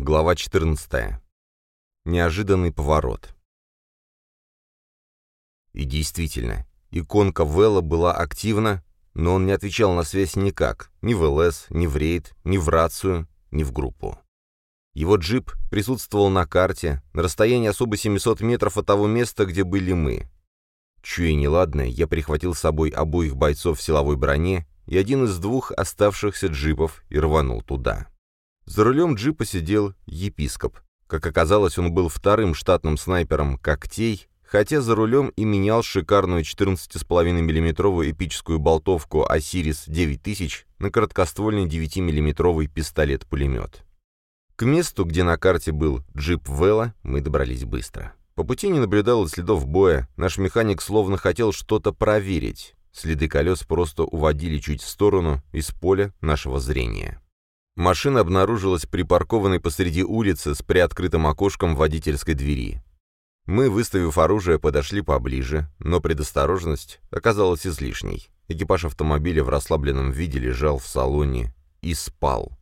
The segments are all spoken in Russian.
Глава 14. Неожиданный поворот. И действительно, иконка Вэлла была активна, но он не отвечал на связь никак, ни в ЛС, ни в рейд, ни в рацию, ни в группу. Его джип присутствовал на карте, на расстоянии особо 700 метров от того места, где были мы. Чуя неладное, я прихватил с собой обоих бойцов в силовой броне и один из двух оставшихся джипов и рванул туда. За рулем джипа сидел епископ. Как оказалось, он был вторым штатным снайпером «Когтей», хотя за рулем и менял шикарную 14,5 миллиметровую эпическую болтовку «Осирис 9000» на короткоствольный 9 миллиметровый пистолет-пулемет. К месту, где на карте был джип Вэлла, мы добрались быстро. По пути не наблюдало следов боя, наш механик словно хотел что-то проверить. Следы колес просто уводили чуть в сторону, из поля нашего зрения. Машина обнаружилась припаркованной посреди улицы с приоткрытым окошком водительской двери. Мы, выставив оружие, подошли поближе, но предосторожность оказалась излишней. Экипаж автомобиля в расслабленном виде лежал в салоне и спал.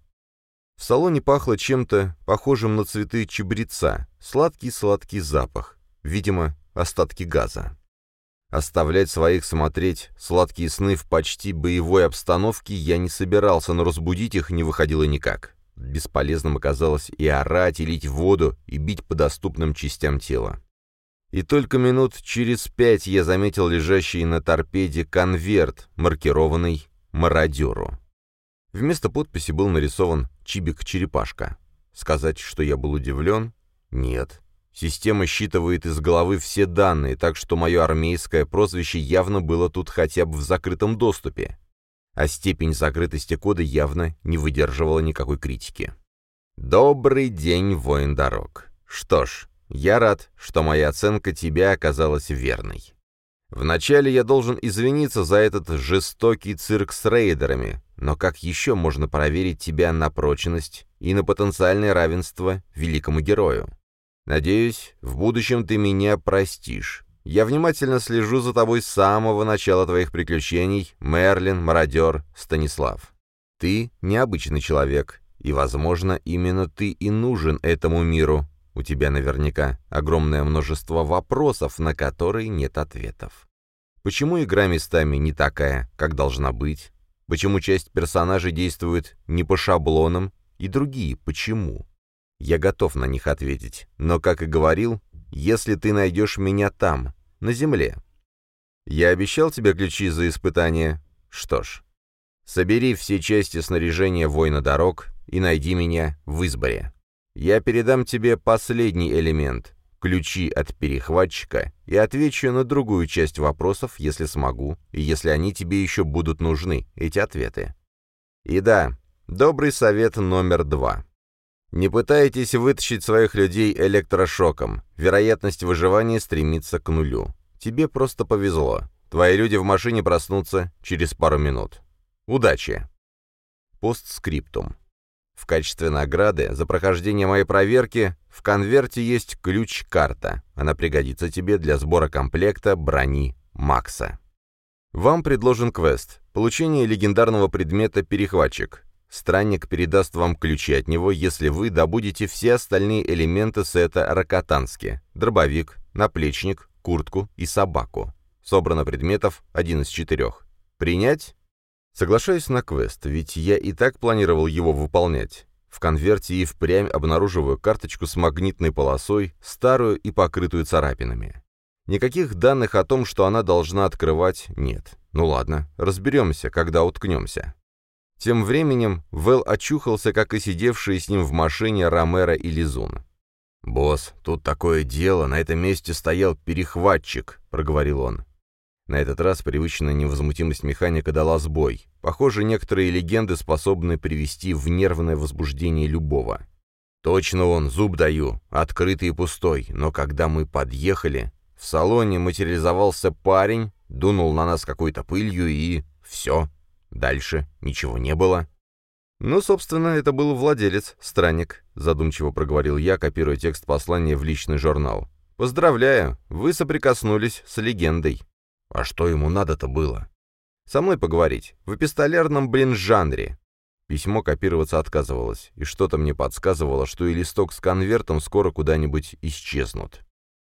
В салоне пахло чем-то похожим на цветы чебреца, сладкий-сладкий запах, видимо, остатки газа. Оставлять своих смотреть сладкие сны в почти боевой обстановке я не собирался, но разбудить их не выходило никак. Бесполезным оказалось и орать, и лить воду, и бить по доступным частям тела. И только минут через пять я заметил лежащий на торпеде конверт, маркированный «Мародеру». Вместо подписи был нарисован чибик-черепашка. Сказать, что я был удивлен? Нет. Система считывает из головы все данные, так что мое армейское прозвище явно было тут хотя бы в закрытом доступе. А степень закрытости кода явно не выдерживала никакой критики. «Добрый день, воин дорог. Что ж, я рад, что моя оценка тебя оказалась верной. Вначале я должен извиниться за этот жестокий цирк с рейдерами, но как еще можно проверить тебя на прочность и на потенциальное равенство великому герою? Надеюсь, в будущем ты меня простишь. Я внимательно слежу за тобой с самого начала твоих приключений, Мерлин, мародер, Станислав. Ты необычный человек, и, возможно, именно ты и нужен этому миру. У тебя наверняка огромное множество вопросов, на которые нет ответов. Почему игра местами не такая, как должна быть? Почему часть персонажей действует не по шаблонам, и другие почему? Я готов на них ответить, но, как и говорил, если ты найдешь меня там, на земле. Я обещал тебе ключи за испытание. Что ж, собери все части снаряжения воина дорог и найди меня в изборе. Я передам тебе последний элемент — ключи от перехватчика, и отвечу на другую часть вопросов, если смогу, и если они тебе еще будут нужны, эти ответы. И да, добрый совет номер два. Не пытайтесь вытащить своих людей электрошоком. Вероятность выживания стремится к нулю. Тебе просто повезло. Твои люди в машине проснутся через пару минут. Удачи! Постскриптум. В качестве награды за прохождение моей проверки в конверте есть ключ-карта. Она пригодится тебе для сбора комплекта брони Макса. Вам предложен квест «Получение легендарного предмета «Перехватчик». Странник передаст вам ключи от него, если вы добудете все остальные элементы сета Ракотански – дробовик, наплечник, куртку и собаку. Собрано предметов один из четырех. Принять? Соглашаюсь на квест, ведь я и так планировал его выполнять. В конверте и впрямь обнаруживаю карточку с магнитной полосой, старую и покрытую царапинами. Никаких данных о том, что она должна открывать, нет. Ну ладно, разберемся, когда уткнемся. Тем временем Вэл очухался, как и сидевшие с ним в машине Ромеро и Лизун. «Босс, тут такое дело, на этом месте стоял перехватчик», — проговорил он. На этот раз привычная невозмутимость механика дала сбой. Похоже, некоторые легенды способны привести в нервное возбуждение любого. Точно он, зуб даю, открытый и пустой, но когда мы подъехали, в салоне материализовался парень, дунул на нас какой-то пылью и... все. Дальше ничего не было. «Ну, собственно, это был владелец, странник», — задумчиво проговорил я, копируя текст послания в личный журнал. «Поздравляю, вы соприкоснулись с легендой». «А что ему надо-то было?» «Со мной поговорить. В эпистолярном, блин, жанре. Письмо копироваться отказывалось, и что-то мне подсказывало, что и листок с конвертом скоро куда-нибудь исчезнут.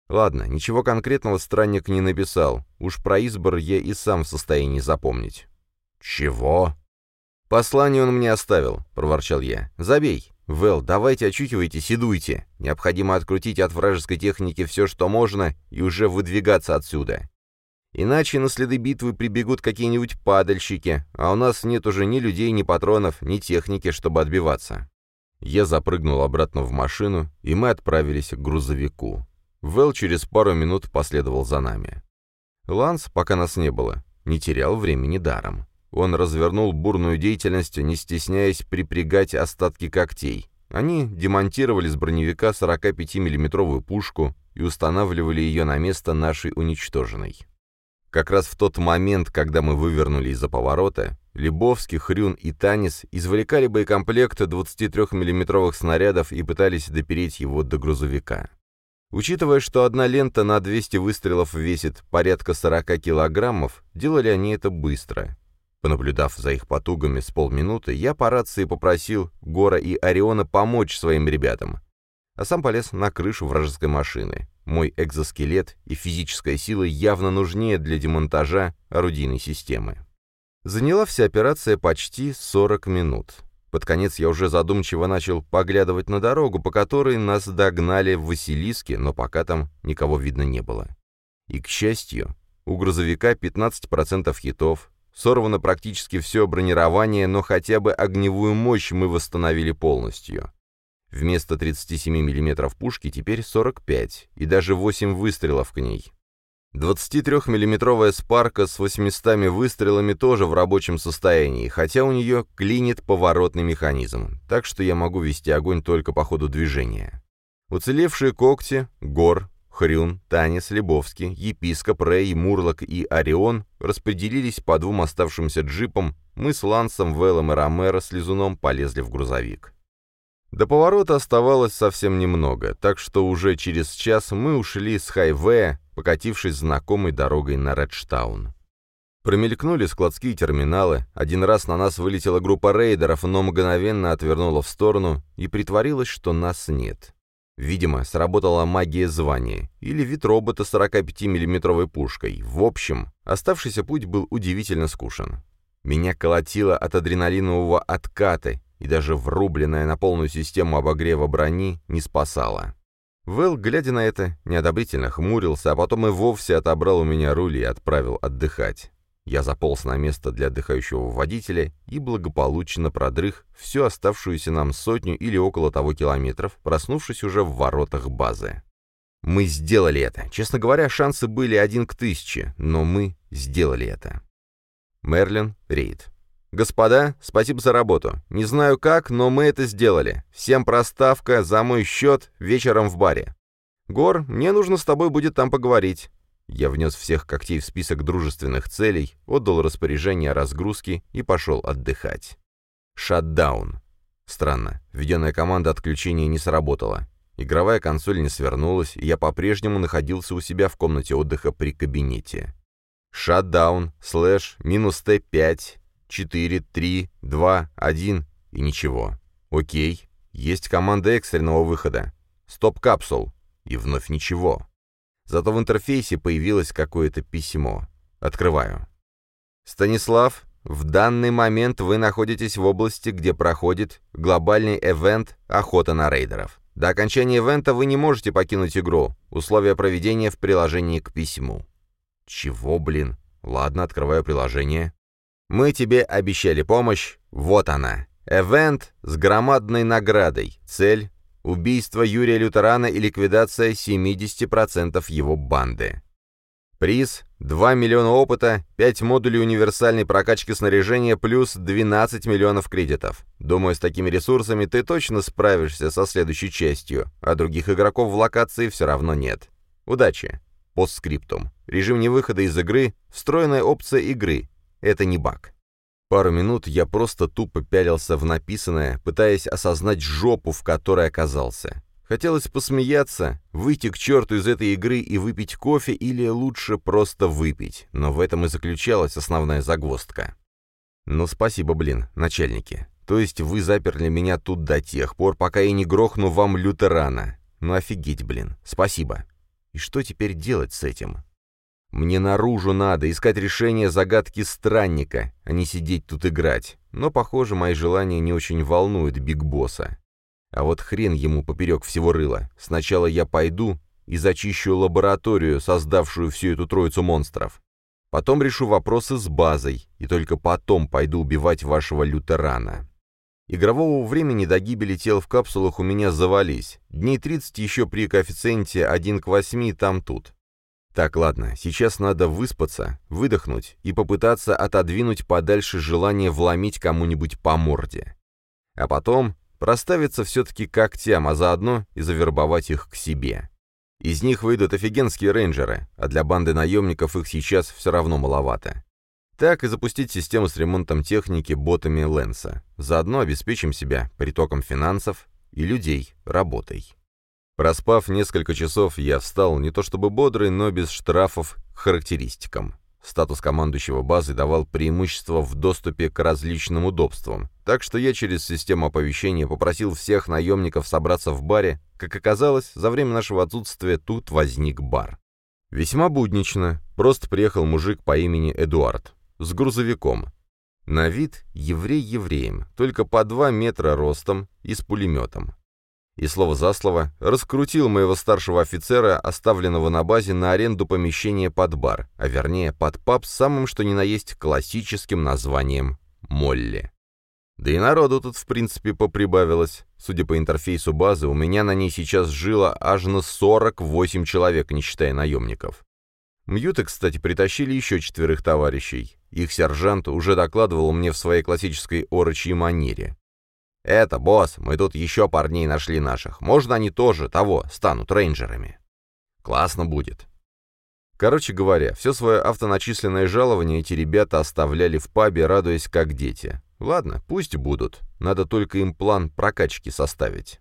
Ладно, ничего конкретного странник не написал, уж про избор я и сам в состоянии запомнить. «Чего?» «Послание он мне оставил», — проворчал я. «Забей. Вэл, давайте очухивайтесь и дуйте. Необходимо открутить от вражеской техники все, что можно, и уже выдвигаться отсюда. Иначе на следы битвы прибегут какие-нибудь падальщики, а у нас нет уже ни людей, ни патронов, ни техники, чтобы отбиваться». Я запрыгнул обратно в машину, и мы отправились к грузовику. Вэл через пару минут последовал за нами. Ланс, пока нас не было, не терял времени даром. Он развернул бурную деятельность, не стесняясь припрягать остатки когтей. Они демонтировали с броневика 45 миллиметровую пушку и устанавливали ее на место нашей уничтоженной. Как раз в тот момент, когда мы вывернули из-за поворота, Лебовский, Хрюн и Танис извлекали боекомплект 23 миллиметровых снарядов и пытались допереть его до грузовика. Учитывая, что одна лента на 200 выстрелов весит порядка 40 килограммов, делали они это быстро. Понаблюдав за их потугами с полминуты, я по рации попросил Гора и Ориона помочь своим ребятам, а сам полез на крышу вражеской машины. Мой экзоскелет и физическая сила явно нужнее для демонтажа орудийной системы. Заняла вся операция почти 40 минут. Под конец я уже задумчиво начал поглядывать на дорогу, по которой нас догнали в Василиске, но пока там никого видно не было. И, к счастью, у грузовика 15% хитов, сорвано практически все бронирование, но хотя бы огневую мощь мы восстановили полностью. Вместо 37 мм пушки теперь 45, и даже 8 выстрелов к ней. 23-миллиметровая спарка с 800 выстрелами тоже в рабочем состоянии, хотя у нее клинит поворотный механизм, так что я могу вести огонь только по ходу движения. Уцелевшие когти, Гор, Хрюн, Танис, Лебовский, Епископ, Рэй, Мурлок и Орион распределились по двум оставшимся джипам, мы с Лансом, Вэллом и Ромеро с Лизуном полезли в грузовик. До поворота оставалось совсем немного, так что уже через час мы ушли с хайвея, покатившись знакомой дорогой на Редштаун. Промелькнули складские терминалы, один раз на нас вылетела группа рейдеров, но мгновенно отвернула в сторону и притворилась, что нас нет. Видимо, сработала магия звания или вид робота с 45 миллиметровой пушкой. В общем, оставшийся путь был удивительно скучен. Меня колотило от адреналинового отката, и даже врубленная на полную систему обогрева брони не спасала. Вэл, глядя на это, неодобрительно хмурился, а потом и вовсе отобрал у меня руль и отправил отдыхать. Я заполз на место для отдыхающего водителя и благополучно продрых всю оставшуюся нам сотню или около того километров, проснувшись уже в воротах базы. Мы сделали это. Честно говоря, шансы были один к тысяче, но мы сделали это. Мерлин Рейд «Господа, спасибо за работу. Не знаю как, но мы это сделали. Всем проставка, за мой счет, вечером в баре. Гор, мне нужно с тобой будет там поговорить». Я внес всех когтей в список дружественных целей, отдал распоряжение о разгрузке и пошел отдыхать. Шатдаун. Странно, введенная команда отключения не сработала. Игровая консоль не свернулась, и я по-прежнему находился у себя в комнате отдыха при кабинете. Шатдаун, слэш, минус Т5, 4, 3, 2, 1 и ничего. Окей, есть команда экстренного выхода. Стоп-капсул. И вновь ничего. Зато в интерфейсе появилось какое-то письмо. Открываю. Станислав, в данный момент вы находитесь в области, где проходит глобальный эвент «Охота на рейдеров». До окончания ивента вы не можете покинуть игру. Условия проведения в приложении к письму. Чего, блин? Ладно, открываю приложение. Мы тебе обещали помощь, вот она. Эвент с громадной наградой. Цель – убийство Юрия Лютерана и ликвидация 70% его банды. Приз – 2 миллиона опыта, 5 модулей универсальной прокачки снаряжения плюс 12 миллионов кредитов. Думаю, с такими ресурсами ты точно справишься со следующей частью, а других игроков в локации все равно нет. Удачи! Постскриптум. Режим невыхода из игры – встроенная опция игры – это не баг. Пару минут я просто тупо пялился в написанное, пытаясь осознать жопу, в которой оказался. Хотелось посмеяться, выйти к черту из этой игры и выпить кофе, или лучше просто выпить, но в этом и заключалась основная загвоздка. Ну спасибо, блин, начальники. То есть вы заперли меня тут до тех пор, пока я не грохну вам лютерана. Ну офигеть, блин. Спасибо. И что теперь делать с этим? Мне наружу надо, искать решение загадки странника, а не сидеть тут играть. Но, похоже, мои желания не очень волнуют Биг Босса. А вот хрен ему поперек всего рыла. Сначала я пойду и зачищу лабораторию, создавшую всю эту троицу монстров. Потом решу вопросы с базой, и только потом пойду убивать вашего лютерана. Игрового времени до гибели тел в капсулах у меня завались. Дней 30 еще при коэффициенте 1 к 8 там-тут. Так, ладно, сейчас надо выспаться, выдохнуть и попытаться отодвинуть подальше желание вломить кому-нибудь по морде. А потом проставиться все-таки когтям, а заодно и завербовать их к себе. Из них выйдут офигенские рейнджеры, а для банды наемников их сейчас все равно маловато. Так и запустить систему с ремонтом техники ботами Лэнса. Заодно обеспечим себя притоком финансов и людей работой. Проспав несколько часов, я встал не то чтобы бодрый, но без штрафов к характеристикам. Статус командующего базы давал преимущество в доступе к различным удобствам, так что я через систему оповещения попросил всех наемников собраться в баре. Как оказалось, за время нашего отсутствия тут возник бар. Весьма буднично, просто приехал мужик по имени Эдуард, с грузовиком. На вид еврей евреем, только по два метра ростом и с пулеметом и слово за слово раскрутил моего старшего офицера, оставленного на базе, на аренду помещения под бар, а вернее под паб с самым что ни на есть классическим названием «Молли». Да и народу тут, в принципе, поприбавилось. Судя по интерфейсу базы, у меня на ней сейчас жило аж на 48 человек, не считая наемников. Мьюты, кстати, притащили еще четверых товарищей. Их сержант уже докладывал мне в своей классической орочьей манере. «Это, босс, мы тут еще парней нашли наших. Можно они тоже, того, станут рейнджерами». «Классно будет». Короче говоря, все свое автоначисленное жалование эти ребята оставляли в пабе, радуясь как дети. Ладно, пусть будут, надо только им план прокачки составить.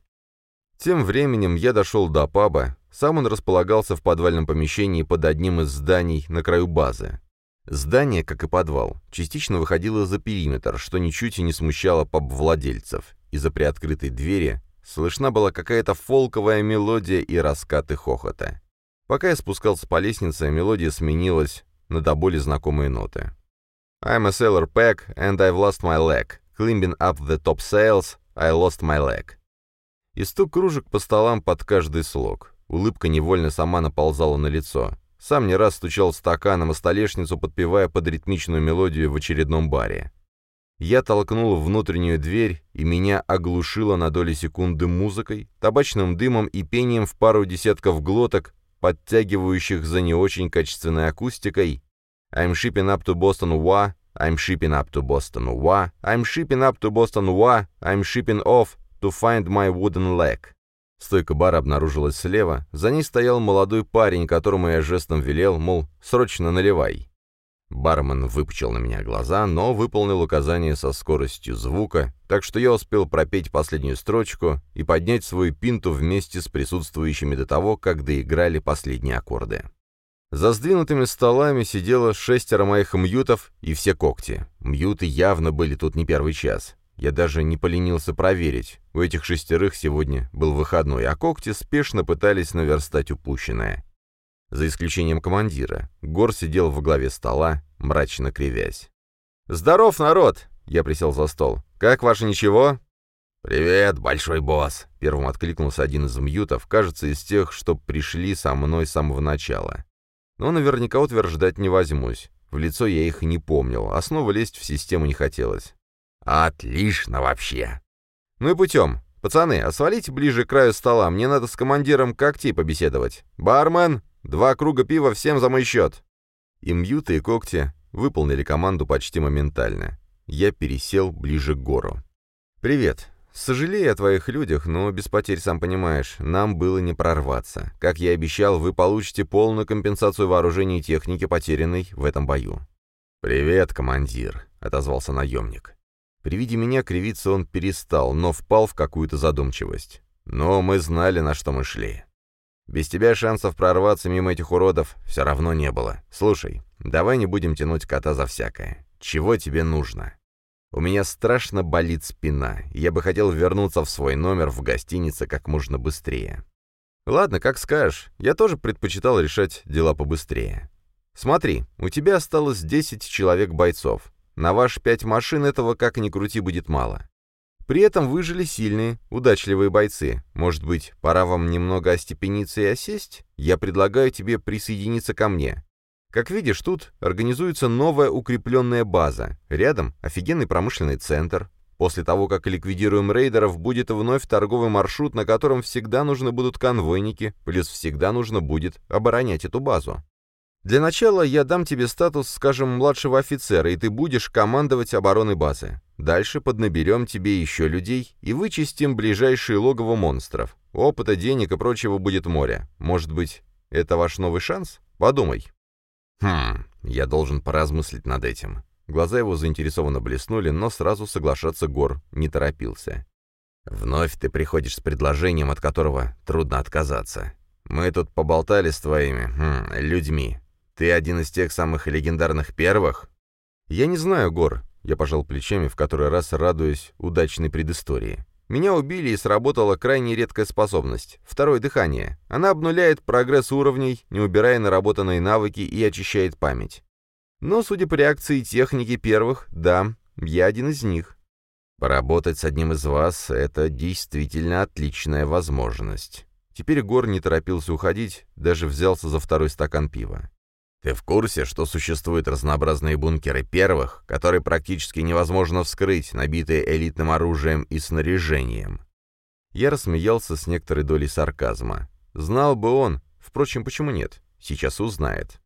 Тем временем я дошел до паба, сам он располагался в подвальном помещении под одним из зданий на краю базы. Здание, как и подвал, частично выходило за периметр, что ничуть и не смущало паб-владельцев. Из-за приоткрытой двери слышна была какая-то фолковая мелодия и раскаты хохота. Пока я спускался по лестнице, мелодия сменилась на до боли знакомые ноты. «I'm a sailor pack, and I've lost my leg. Climbing up the top sails, I lost my leg». И стук кружек по столам под каждый слог. Улыбка невольно сама наползала на лицо. Сам не раз стучал стаканом о столешницу, подпевая под ритмичную мелодию в очередном баре. Я толкнул внутреннюю дверь, и меня оглушило на доли секунды музыкой, табачным дымом и пением в пару десятков глоток, подтягивающих за не очень качественной акустикой «I'm shipping up to Boston, wa, I'm shipping up to Boston, wa, I'm shipping up to Boston, wa, I'm shipping off to find my wooden leg». Стойка бара обнаружилась слева, за ней стоял молодой парень, которому я жестом велел, мол, срочно наливай. Бармен выпучил на меня глаза, но выполнил указание со скоростью звука, так что я успел пропеть последнюю строчку и поднять свою пинту вместе с присутствующими до того, как доиграли последние аккорды. За сдвинутыми столами сидело шестеро моих мьютов и все когти. Мьюты явно были тут не первый час. Я даже не поленился проверить. У этих шестерых сегодня был выходной, а когти спешно пытались наверстать упущенное. За исключением командира. Гор сидел во главе стола, мрачно кривясь. «Здоров, народ!» — я присел за стол. «Как ваше ничего?» «Привет, большой босс!» — первым откликнулся один из мьютов, кажется, из тех, что пришли со мной с самого начала. Но наверняка утверждать не возьмусь. В лицо я их не помнил, а снова лезть в систему не хотелось. «Отлично вообще!» «Ну и путем. Пацаны, а свалите ближе к краю стола, мне надо с командиром когтей побеседовать. Бармен, два круга пива всем за мой счет!» И мьюты, и когти выполнили команду почти моментально. Я пересел ближе к гору. «Привет. Сожалею о твоих людях, но без потерь, сам понимаешь, нам было не прорваться. Как я и обещал, вы получите полную компенсацию вооружения и техники, потерянной в этом бою». «Привет, командир», — отозвался наемник. При виде меня кривиться он перестал, но впал в какую-то задумчивость. Но мы знали, на что мы шли. Без тебя шансов прорваться мимо этих уродов все равно не было. Слушай, давай не будем тянуть кота за всякое. Чего тебе нужно?» У меня страшно болит спина, я бы хотел вернуться в свой номер в гостинице как можно быстрее. Ладно, как скажешь. Я тоже предпочитал решать дела побыстрее. Смотри, у тебя осталось 10 человек-бойцов. На ваш пять машин этого, как ни крути, будет мало. При этом выжили сильные, удачливые бойцы. Может быть, пора вам немного остепениться и осесть? Я предлагаю тебе присоединиться ко мне. Как видишь, тут организуется новая укрепленная база. Рядом офигенный промышленный центр. После того, как ликвидируем рейдеров, будет вновь торговый маршрут, на котором всегда нужны будут конвойники, плюс всегда нужно будет оборонять эту базу. Для начала я дам тебе статус, скажем, младшего офицера, и ты будешь командовать обороной базы. Дальше поднаберем тебе еще людей и вычистим ближайшие логово монстров. Опыта, денег и прочего будет море. Может быть, это ваш новый шанс? Подумай. «Хм, я должен поразмыслить над этим». Глаза его заинтересованно блеснули, но сразу соглашаться Гор не торопился. «Вновь ты приходишь с предложением, от которого трудно отказаться. Мы тут поболтали с твоими хм, людьми. Ты один из тех самых легендарных первых?» «Я не знаю, Гор», — я пожал плечами, в который раз радуясь удачной предыстории. Меня убили и сработала крайне редкая способность — второе дыхание. Она обнуляет прогресс уровней, не убирая наработанные навыки и очищает память. Но, судя по реакции техники первых, да, я один из них. Поработать с одним из вас — это действительно отличная возможность. Теперь Гор не торопился уходить, даже взялся за второй стакан пива. Ты в курсе, что существуют разнообразные бункеры первых, которые практически невозможно вскрыть, набитые элитным оружием и снаряжением? Я рассмеялся с некоторой долей сарказма. Знал бы он, впрочем, почему нет? Сейчас узнает.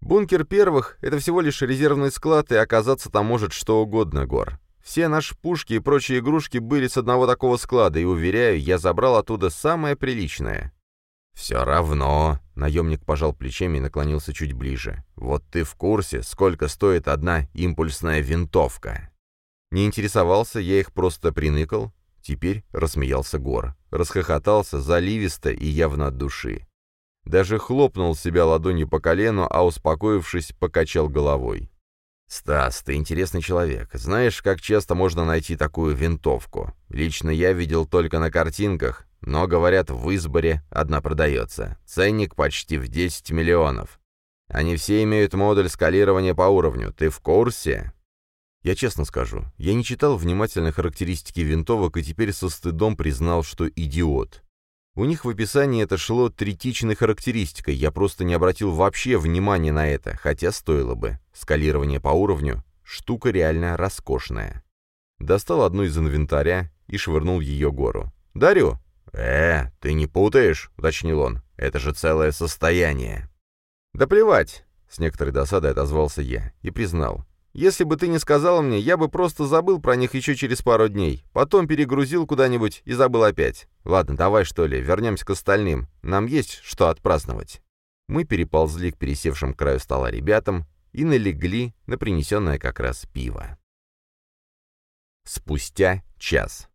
Бункер первых — это всего лишь резервный склад, и оказаться там может что угодно, Гор. Все наши пушки и прочие игрушки были с одного такого склада, и, уверяю, я забрал оттуда самое приличное. «Все равно», — наемник пожал плечами и наклонился чуть ближе. «Вот ты в курсе, сколько стоит одна импульсная винтовка?» Не интересовался, я их просто приныкал. Теперь рассмеялся Гор. Расхохотался заливисто и явно от души. Даже хлопнул себя ладонью по колену, а успокоившись, покачал головой. «Стас, ты интересный человек. Знаешь, как часто можно найти такую винтовку? Лично я видел только на картинках, но, говорят, в изборе одна продается. Ценник почти в 10 миллионов. Они все имеют модуль скалирования по уровню. Ты в курсе? Я честно скажу, я не читал внимательно характеристики винтовок и теперь со стыдом признал, что идиот. У них в описании это шло третичной характеристикой, я просто не обратил вообще внимания на это, хотя стоило бы. Скалирование по уровню — штука реально роскошная. Достал одну из инвентаря и швырнул ее гору. «Дарю!» «Э, ты не путаешь?» — уточнил он. «Это же целое состояние». «Да плевать!» — с некоторой досадой отозвался я и признал. «Если бы ты не сказал мне, я бы просто забыл про них еще через пару дней, потом перегрузил куда-нибудь и забыл опять. Ладно, давай, что ли, вернемся к остальным. Нам есть что отпраздновать». Мы переползли к пересевшим к краю стола ребятам и налегли на принесенное как раз пиво. Спустя час.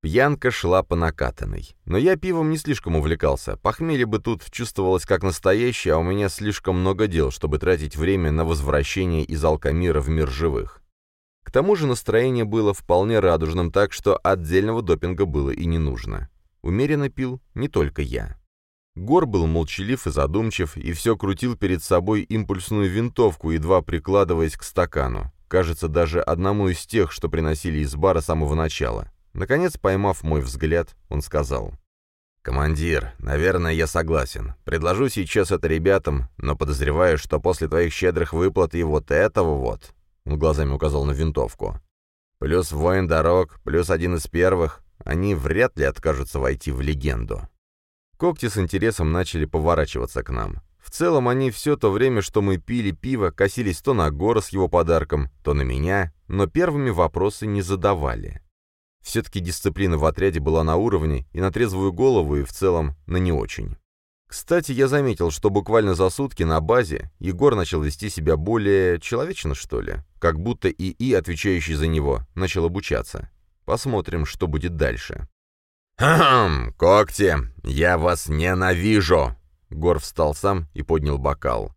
Пьянка шла по накатанной. Но я пивом не слишком увлекался. Похмелье бы тут чувствовалось как настоящее, а у меня слишком много дел, чтобы тратить время на возвращение из Алкамира в мир живых. К тому же настроение было вполне радужным, так что отдельного допинга было и не нужно. Умеренно пил не только я. Гор был молчалив и задумчив, и все крутил перед собой импульсную винтовку, едва прикладываясь к стакану. Кажется, даже одному из тех, что приносили из бара с самого начала. Наконец, поймав мой взгляд, он сказал. «Командир, наверное, я согласен. Предложу сейчас это ребятам, но подозреваю, что после твоих щедрых выплат и вот этого вот...» Он глазами указал на винтовку. «Плюс воин дорог, плюс один из первых. Они вряд ли откажутся войти в легенду». Когти с интересом начали поворачиваться к нам. В целом они все то время, что мы пили пиво, косились то на Гора с его подарком, то на меня, но первыми вопросы не задавали. Все-таки дисциплина в отряде была на уровне, и на трезвую голову, и в целом на не очень. Кстати, я заметил, что буквально за сутки на базе Егор начал вести себя более человечно, что ли. Как будто ИИ, отвечающий за него, начал обучаться. Посмотрим, что будет дальше. «Хм, когти, я вас ненавижу!» Гор встал сам и поднял бокал.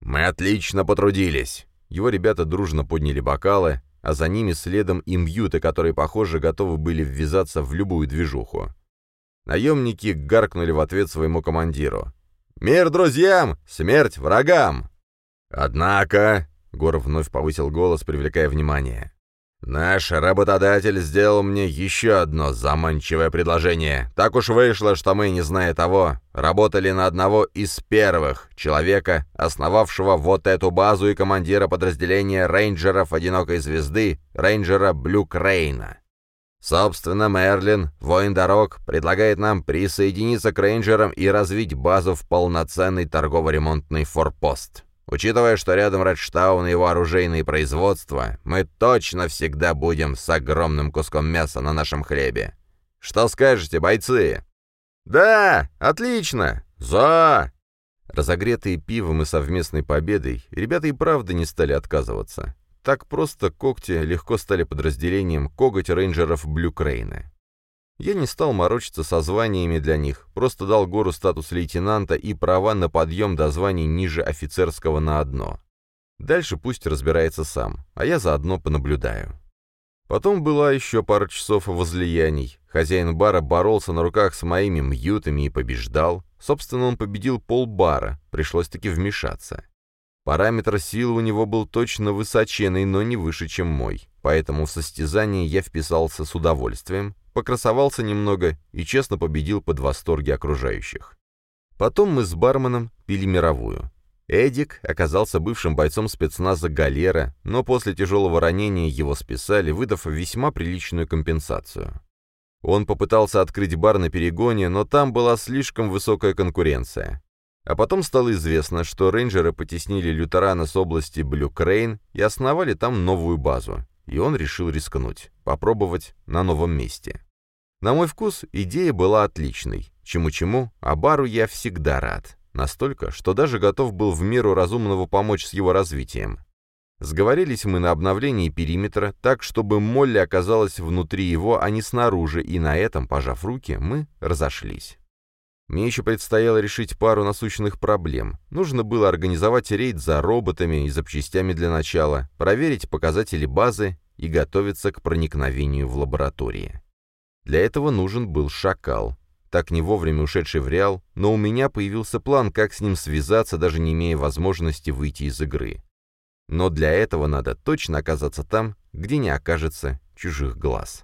«Мы отлично потрудились!» Его ребята дружно подняли бокалы, а за ними следом и мьюты, которые, похоже, готовы были ввязаться в любую движуху. Наемники гаркнули в ответ своему командиру. «Мир друзьям! Смерть врагам!» «Однако...» — Гор вновь повысил голос, привлекая внимание. «Наш работодатель сделал мне еще одно заманчивое предложение. Так уж вышло, что мы, не зная того, работали на одного из первых, человека, основавшего вот эту базу и командира подразделения рейнджеров «Одинокой звезды», рейнджера Блю Крейна. Собственно, Мерлин, воин дорог, предлагает нам присоединиться к рейнджерам и развить базу в полноценный торгово-ремонтный форпост. Учитывая, что рядом Редштаун и его оружейные производства, мы точно всегда будем с огромным куском мяса на нашем хлебе. Что скажете, бойцы?» «Да, отлично! За!» Разогретые пивом и совместной победой, ребята и правда не стали отказываться. Так просто когти легко стали подразделением коготь рейнджеров Блюкрейна. Я не стал морочиться со званиями для них, просто дал гору статус лейтенанта и права на подъем до званий ниже офицерского на одно. Дальше пусть разбирается сам, а я заодно понаблюдаю. Потом была еще пара часов возлияний. Хозяин бара боролся на руках с моими мьютами и побеждал. Собственно, он победил полбара, пришлось таки вмешаться. Параметр силы у него был точно высоченный, но не выше, чем мой. Поэтому в состязании я вписался с удовольствием, покрасовался немного и честно победил под восторги окружающих. Потом мы с барменом пили мировую. Эдик оказался бывшим бойцом спецназа «Галера», но после тяжелого ранения его списали, выдав весьма приличную компенсацию. Он попытался открыть бар на перегоне, но там была слишком высокая конкуренция. А потом стало известно, что рейнджеры потеснили лютеран с области Блю-Крейн и основали там новую базу и он решил рискнуть, попробовать на новом месте. На мой вкус, идея была отличной. Чему-чему, а бару я всегда рад. Настолько, что даже готов был в меру разумного помочь с его развитием. Сговорились мы на обновлении периметра так, чтобы Молли оказалась внутри его, а не снаружи, и на этом, пожав руки, мы разошлись. Мне еще предстояло решить пару насущных проблем. Нужно было организовать рейд за роботами и запчастями для начала, проверить показатели базы и готовиться к проникновению в лаборатории. Для этого нужен был шакал, так не вовремя ушедший в Реал, но у меня появился план, как с ним связаться, даже не имея возможности выйти из игры. Но для этого надо точно оказаться там, где не окажется чужих глаз.